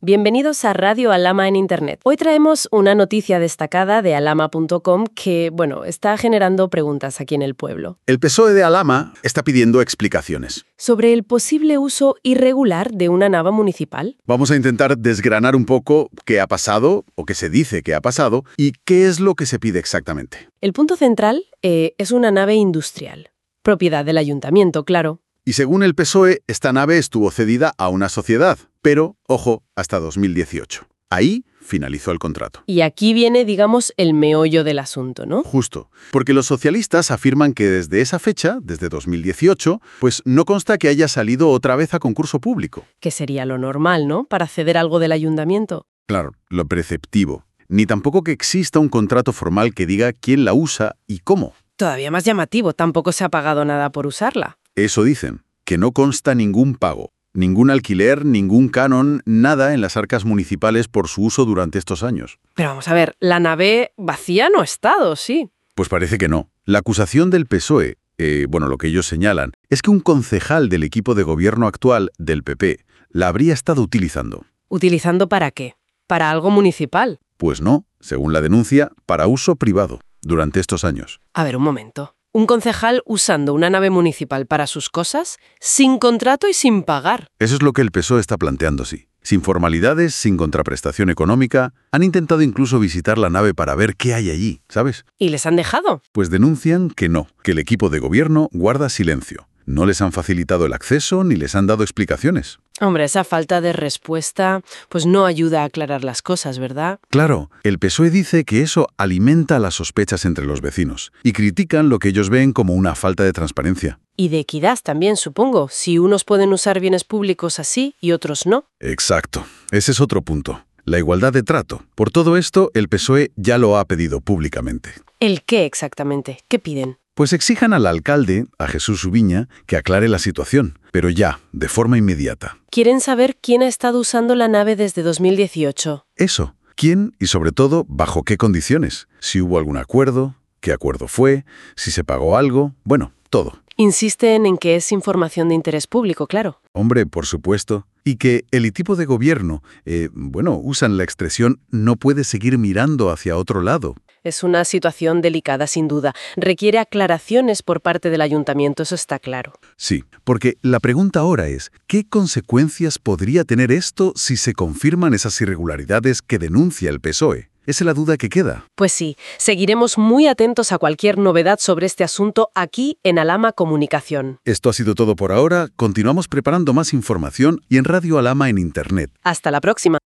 Bienvenidos a Radio Alama en Internet. Hoy traemos una noticia destacada de alama.com que, bueno, está generando preguntas aquí en el pueblo. El PSOE de Alama está pidiendo explicaciones. Sobre el posible uso irregular de una nava municipal. Vamos a intentar desgranar un poco qué ha pasado, o qué se dice que ha pasado, y qué es lo que se pide exactamente. El punto central eh, es una nave industrial. Propiedad del ayuntamiento, claro. Y según el PSOE, esta nave estuvo cedida a una sociedad, pero, ojo, hasta 2018. Ahí finalizó el contrato. Y aquí viene, digamos, el meollo del asunto, ¿no? Justo, porque los socialistas afirman que desde esa fecha, desde 2018, pues no consta que haya salido otra vez a concurso público. Que sería lo normal, ¿no? Para ceder algo del ayuntamiento. Claro, lo preceptivo. Ni tampoco que exista un contrato formal que diga quién la usa y cómo. Todavía más llamativo, tampoco se ha pagado nada por usarla. Eso dicen, que no consta ningún pago, ningún alquiler, ningún canon, nada en las arcas municipales por su uso durante estos años. Pero vamos a ver, la nave vacía no ha estado, sí. Pues parece que no. La acusación del PSOE, eh, bueno, lo que ellos señalan, es que un concejal del equipo de gobierno actual, del PP, la habría estado utilizando. ¿Utilizando para qué? ¿Para algo municipal? Pues no, según la denuncia, para uso privado, durante estos años. A ver, un momento un concejal usando una nave municipal para sus cosas, sin contrato y sin pagar. Eso es lo que el PSOE está planteando, sí. Sin formalidades, sin contraprestación económica, han intentado incluso visitar la nave para ver qué hay allí, ¿sabes? ¿Y les han dejado? Pues denuncian que no, que el equipo de gobierno guarda silencio. No les han facilitado el acceso ni les han dado explicaciones. Hombre, esa falta de respuesta pues no ayuda a aclarar las cosas, ¿verdad? Claro, el PSOE dice que eso alimenta las sospechas entre los vecinos y critican lo que ellos ven como una falta de transparencia. Y de equidad también, supongo, si unos pueden usar bienes públicos así y otros no. Exacto, ese es otro punto. La igualdad de trato. Por todo esto, el PSOE ya lo ha pedido públicamente. ¿El qué exactamente? ¿Qué piden? Pues exijan al alcalde, a Jesús Ubiña, que aclare la situación, pero ya, de forma inmediata. Quieren saber quién ha estado usando la nave desde 2018. Eso. ¿Quién y sobre todo bajo qué condiciones? Si hubo algún acuerdo, qué acuerdo fue, si se pagó algo, bueno, todo. Insisten en que es información de interés público, claro. Hombre, por supuesto. Y que el equipo de gobierno, eh, bueno, usan la expresión no puede seguir mirando hacia otro lado. Es una situación delicada, sin duda. Requiere aclaraciones por parte del ayuntamiento, eso está claro. Sí, porque la pregunta ahora es, ¿qué consecuencias podría tener esto si se confirman esas irregularidades que denuncia el PSOE? Esa es la duda que queda. Pues sí, seguiremos muy atentos a cualquier novedad sobre este asunto aquí en Alama Comunicación. Esto ha sido todo por ahora. Continuamos preparando más información y en Radio Alama en Internet. Hasta la próxima.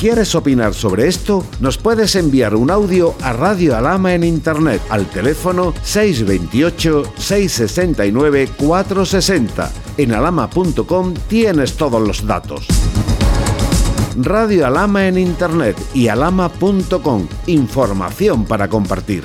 ¿Quieres opinar sobre esto? Nos puedes enviar un audio a Radio Alama en Internet al teléfono 628-669-460. En alama.com tienes todos los datos. Radio Alama en Internet y alama.com. Información para compartir.